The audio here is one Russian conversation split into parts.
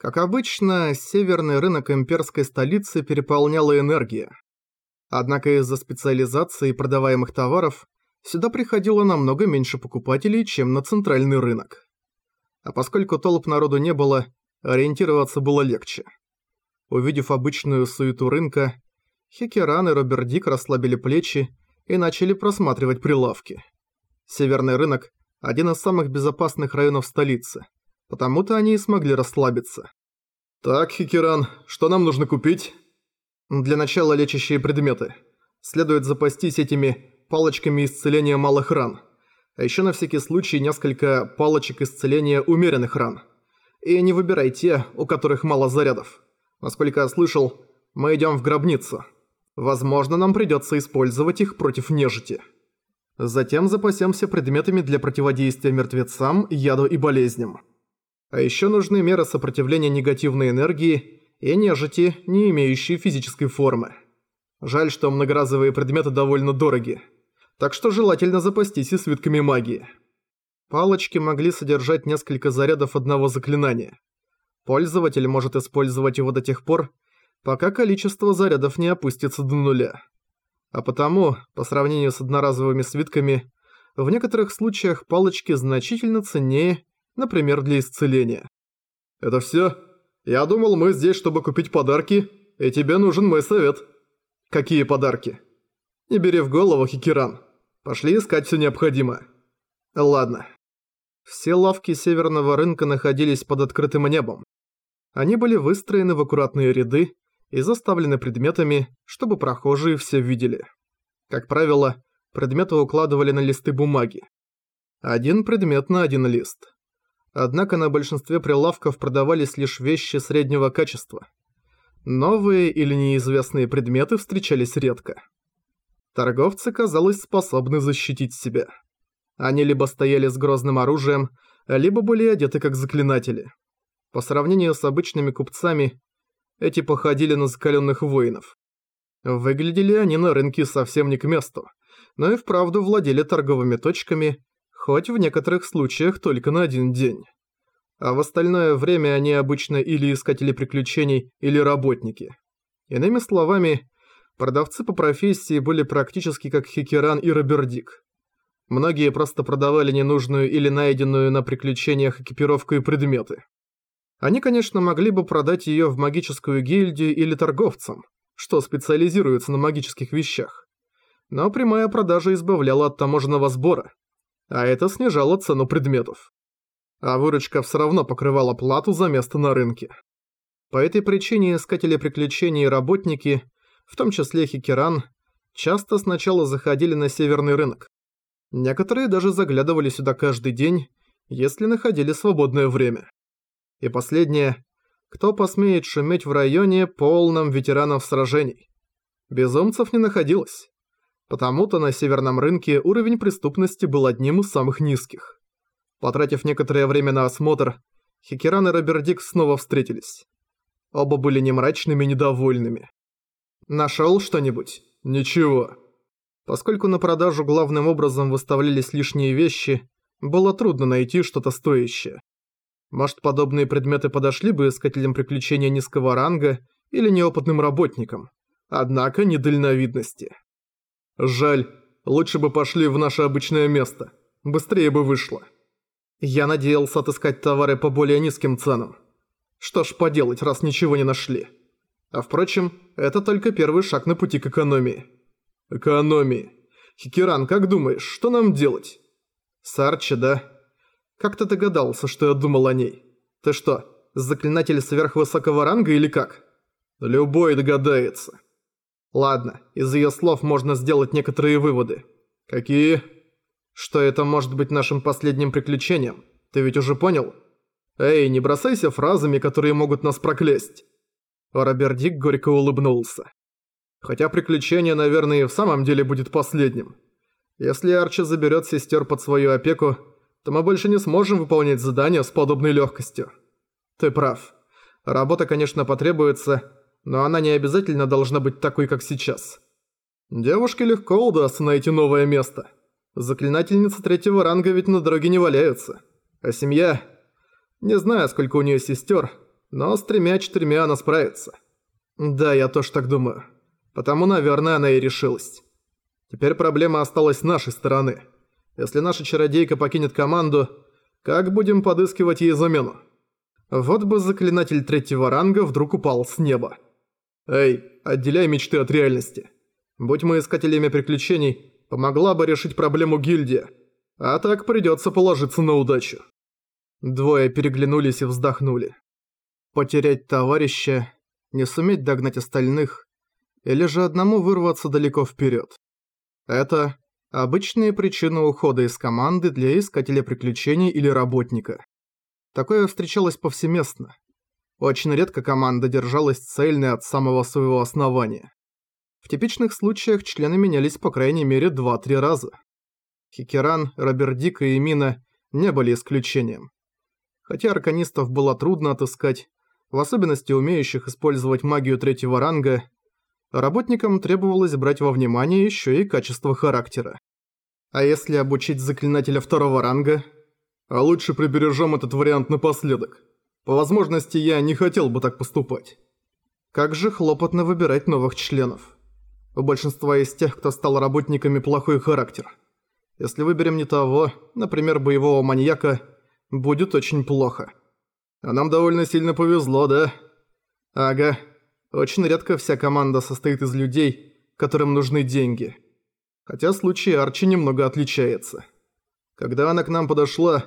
Как обычно, северный рынок имперской столицы переполняла энергия. Однако из-за специализации продаваемых товаров сюда приходило намного меньше покупателей, чем на центральный рынок. А поскольку толп народу не было, ориентироваться было легче. Увидев обычную суету рынка, Хекеран и Роберт Дик расслабили плечи и начали просматривать прилавки. Северный рынок – один из самых безопасных районов столицы – Потому-то они и смогли расслабиться. «Так, Хикеран, что нам нужно купить?» «Для начала лечащие предметы. Следует запастись этими палочками исцеления малых ран. А еще на всякий случай несколько палочек исцеления умеренных ран. И не выбирай те, у которых мало зарядов. Насколько я слышал, мы идем в гробницу. Возможно, нам придется использовать их против нежити. Затем запасемся предметами для противодействия мертвецам, яду и болезням. А еще нужны меры сопротивления негативной энергии и нежити, не имеющие физической формы. Жаль, что многоразовые предметы довольно дороги. Так что желательно запастись и свитками магии. Палочки могли содержать несколько зарядов одного заклинания. Пользователь может использовать его до тех пор, пока количество зарядов не опустится до нуля. А потому, по сравнению с одноразовыми свитками, в некоторых случаях палочки значительно ценнее например, для исцеления. «Это всё? Я думал, мы здесь, чтобы купить подарки, и тебе нужен мой совет». «Какие подарки?» «Не бери в голову, Хикеран. Пошли искать всё необходимое». «Ладно». Все лавки северного рынка находились под открытым небом. Они были выстроены в аккуратные ряды и заставлены предметами, чтобы прохожие все видели. Как правило, предметы укладывали на листы бумаги. Один предмет на один лист. Однако на большинстве прилавков продавались лишь вещи среднего качества. Новые или неизвестные предметы встречались редко. Торговцы, казалось, способны защитить себя. Они либо стояли с грозным оружием, либо были одеты как заклинатели. По сравнению с обычными купцами, эти походили на закаленных воинов. Выглядели они на рынке совсем не к месту, но и вправду владели торговыми точками хоть в некоторых случаях только на один день. А в остальное время они обычно или искатели приключений, или работники. Иными словами, продавцы по профессии были практически как Хикеран и Робердик. Многие просто продавали ненужную или найденную на приключениях экипировку и предметы. Они, конечно, могли бы продать ее в магическую гильдию или торговцам, что специализируется на магических вещах. Но прямая продажа избавляла от таможенного сбора, а это снижало цену предметов. А выручка все равно покрывала плату за место на рынке. По этой причине искатели приключений и работники, в том числе Хикеран, часто сначала заходили на северный рынок. Некоторые даже заглядывали сюда каждый день, если находили свободное время. И последнее, кто посмеет шуметь в районе, полном ветеранов сражений. Безумцев не находилось. Потому-то на северном рынке уровень преступности был одним из самых низких. Потратив некоторое время на осмотр, Хикеран и Робердик снова встретились. Оба были не мрачными, недовольными. «Нашёл что-нибудь?» «Ничего». Поскольку на продажу главным образом выставлялись лишние вещи, было трудно найти что-то стоящее. Может, подобные предметы подошли бы искателям приключения низкого ранга или неопытным работникам, однако не дальновидности. Жаль, лучше бы пошли в наше обычное место. Быстрее бы вышло. Я надеялся отыскать товары по более низким ценам. Что ж поделать, раз ничего не нашли. А впрочем, это только первый шаг на пути к экономии. Экономии. Хикеран, как думаешь, что нам делать? Сарчи, да? Как ты догадался, что я думал о ней? Ты что, заклинатель сверхвысокого ранга или как? Любой догадается. Ладно, из ее слов можно сделать некоторые выводы. Какие? Что это может быть нашим последним приключением? Ты ведь уже понял? Эй, не бросайся фразами, которые могут нас проклясть. Робердик горько улыбнулся. Хотя приключение, наверное, и в самом деле будет последним. Если Арчи заберет сестер под свою опеку, то мы больше не сможем выполнять задания с подобной легкостью. Ты прав. Работа, конечно, потребуется, но она не обязательно должна быть такой, как сейчас. Девушке легко удастся найти новое место. Заклинательницы третьего ранга ведь на дороге не валяются. А семья... Не знаю, сколько у нее сестер, Но с тремя-четырьмя она справится. Да, я тоже так думаю. Потому, наверное, она и решилась. Теперь проблема осталась с нашей стороны. Если наша чародейка покинет команду, как будем подыскивать ей замену? Вот бы заклинатель третьего ранга вдруг упал с неба. Эй, отделяй мечты от реальности. Будь мы искателями приключений, помогла бы решить проблему гильдии. А так придется положиться на удачу. Двое переглянулись и вздохнули. Потерять товарища, не суметь догнать остальных, или же одному вырваться далеко вперед. Это обычные причины ухода из команды для искателя приключений или работника. Такое встречалось повсеместно. Очень редко команда держалась цельной от самого своего основания. В типичных случаях члены менялись по крайней мере 2-3 раза. Хикеран, Робердик и Эмина не были исключением. Хотя арканистов было трудно отыскать, в особенности умеющих использовать магию третьего ранга, работникам требовалось брать во внимание еще и качество характера. А если обучить заклинателя второго ранга? А лучше прибережем этот вариант напоследок. По возможности я не хотел бы так поступать. Как же хлопотно выбирать новых членов. У большинства из тех, кто стал работниками, плохой характер. Если выберем не того, например, боевого маньяка, будет очень плохо. А нам довольно сильно повезло, да? Ага. Очень редко вся команда состоит из людей, которым нужны деньги. Хотя случай Арчи немного отличается. Когда она к нам подошла,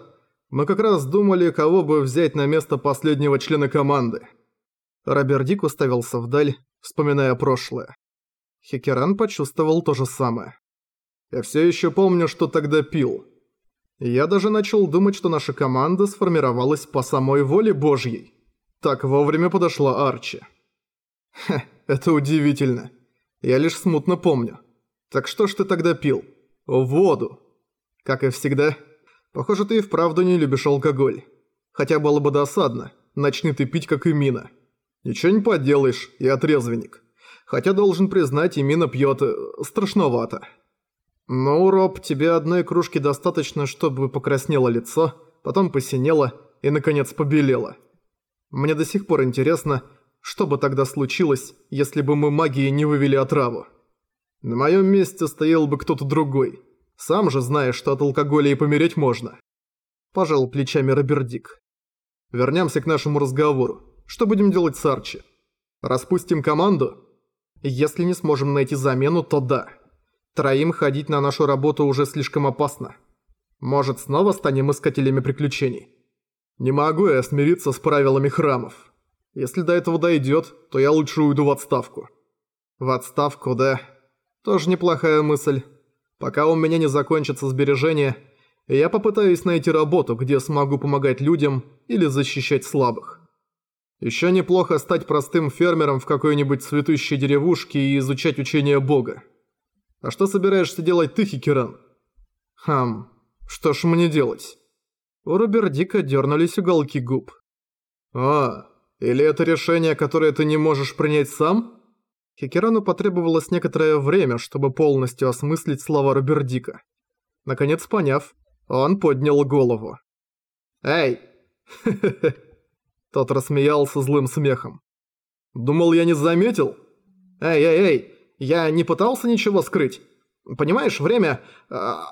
мы как раз думали, кого бы взять на место последнего члена команды. Робердик уставился вдаль, вспоминая прошлое. Хекеран почувствовал то же самое. Я все еще помню, что тогда пил. Я даже начал думать, что наша команда сформировалась по самой воле Божьей. Так вовремя подошла Арчи. Хе, это удивительно. Я лишь смутно помню. Так что ж ты тогда пил? Воду. Как и всегда, Похоже, ты и вправду не любишь алкоголь. Хотя было бы досадно, начни ты пить, как и Мина. Ничего не поделаешь, я трезвенник. Хотя должен признать, и Мина пьет э, страшновато. Ну, Роб, тебе одной кружки достаточно, чтобы покраснело лицо, потом посинело и, наконец, побелело. Мне до сих пор интересно, что бы тогда случилось, если бы мы магией не вывели отраву. На моем месте стоял бы кто-то другой. Сам же знаешь, что от алкоголя и помереть можно. Пожал плечами Робердик. Вернемся к нашему разговору. Что будем делать с Арчи? Распустим команду? Если не сможем найти замену, то да. Троим ходить на нашу работу уже слишком опасно. Может, снова станем искателями приключений? Не могу я смириться с правилами храмов. Если до этого дойдет, то я лучше уйду в отставку. В отставку, да. Тоже неплохая мысль. Пока у меня не закончатся сбережения, я попытаюсь найти работу, где смогу помогать людям или защищать слабых. Еще неплохо стать простым фермером в какой-нибудь цветущей деревушке и изучать учение Бога. А что собираешься делать ты, Хикеран? Хм, что ж мне делать? У Робердика дернулись уголки губ. А, или это решение, которое ты не можешь принять сам? Хикерану потребовалось некоторое время, чтобы полностью осмыслить слова Робердика. Наконец поняв, он поднял голову. «Эй!» Тот рассмеялся злым смехом. «Думал, я не заметил? Эй, эй, эй! Я не пытался ничего скрыть. Понимаешь, время... А,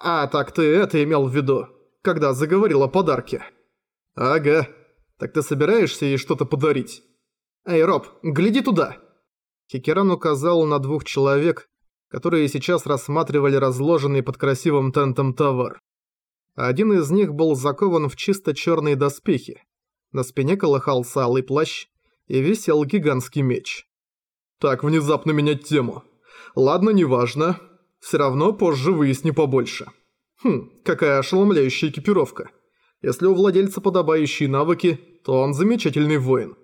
а так ты это имел в виду, когда заговорил о подарке?» «Ага. Так ты собираешься ей что-то подарить?» «Эй, Роб, гляди туда!» Хикеран указал на двух человек, которые сейчас рассматривали разложенный под красивым тентом товар. Один из них был закован в чисто черные доспехи. На спине колыхался алый плащ и висел гигантский меч. «Так внезапно менять тему. Ладно, неважно. Все равно позже выясню побольше. Хм, какая ошеломляющая экипировка. Если у владельца подобающие навыки, то он замечательный воин.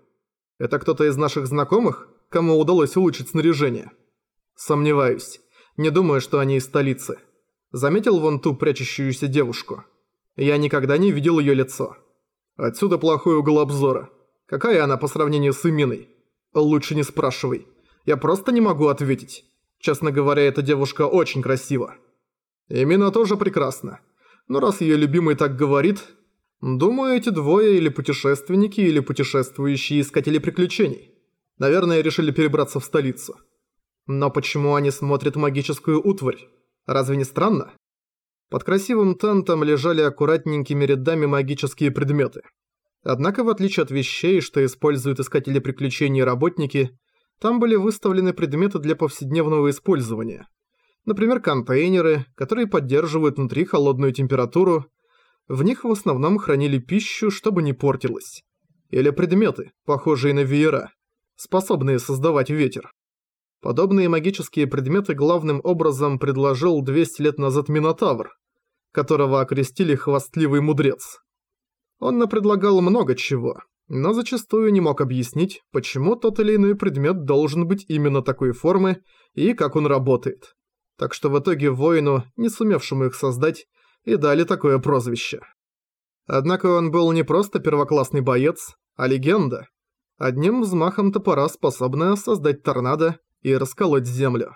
Это кто-то из наших знакомых?» Кому удалось улучшить снаряжение. Сомневаюсь. Не думаю, что они из столицы. Заметил вон ту прячущуюся девушку? Я никогда не видел ее лицо. Отсюда плохой угол обзора. Какая она по сравнению с Иминой? Лучше не спрашивай. Я просто не могу ответить. Честно говоря, эта девушка очень красива. Имина тоже прекрасна. Но раз ее любимый так говорит, Думаю, эти двое или путешественники, или путешествующие искатели приключений. Наверное, решили перебраться в столицу. Но почему они смотрят магическую утварь? Разве не странно? Под красивым тентом лежали аккуратненькими рядами магические предметы. Однако, в отличие от вещей, что используют искатели приключений и работники, там были выставлены предметы для повседневного использования. Например, контейнеры, которые поддерживают внутри холодную температуру. В них в основном хранили пищу, чтобы не портилась. Или предметы, похожие на веера, способные создавать ветер. Подобные магические предметы главным образом предложил 200 лет назад Минотавр, которого окрестили «хвастливый мудрец». Он напредлагал много чего, но зачастую не мог объяснить, почему тот или иной предмет должен быть именно такой формы и как он работает. Так что в итоге воину, не сумевшему их создать, и дали такое прозвище. Однако он был не просто первоклассный боец, а легенда. Одним взмахом топора способная создать торнадо и расколоть землю.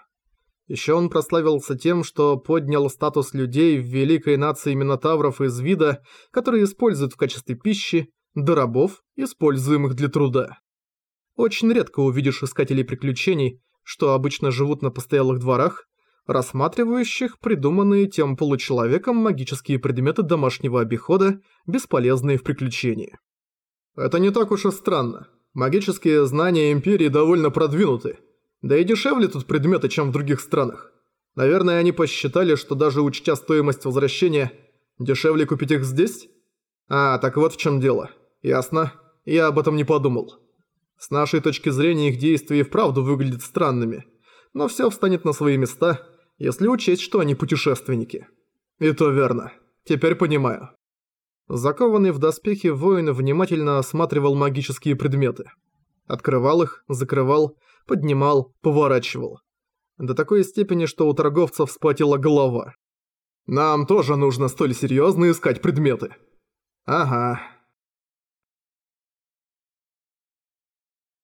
Еще он прославился тем, что поднял статус людей в великой нации минотавров из вида, которые используют в качестве пищи, до рабов, используемых для труда. Очень редко увидишь искателей приключений, что обычно живут на постоялых дворах, рассматривающих придуманные тем получеловеком магические предметы домашнего обихода, бесполезные в приключении. Это не так уж и странно. Магические знания Империи довольно продвинуты, да и дешевле тут предметы, чем в других странах. Наверное, они посчитали, что даже учтя стоимость возвращения, дешевле купить их здесь? А, так вот в чем дело. Ясно. Я об этом не подумал. С нашей точки зрения их действия и вправду выглядят странными. Но все встанет на свои места, если учесть, что они путешественники. И то верно. Теперь понимаю. Закованный в доспехи воин внимательно осматривал магические предметы. Открывал их, закрывал, поднимал, поворачивал. До такой степени, что у торговцев вспотела голова. «Нам тоже нужно столь серьезно искать предметы». «Ага,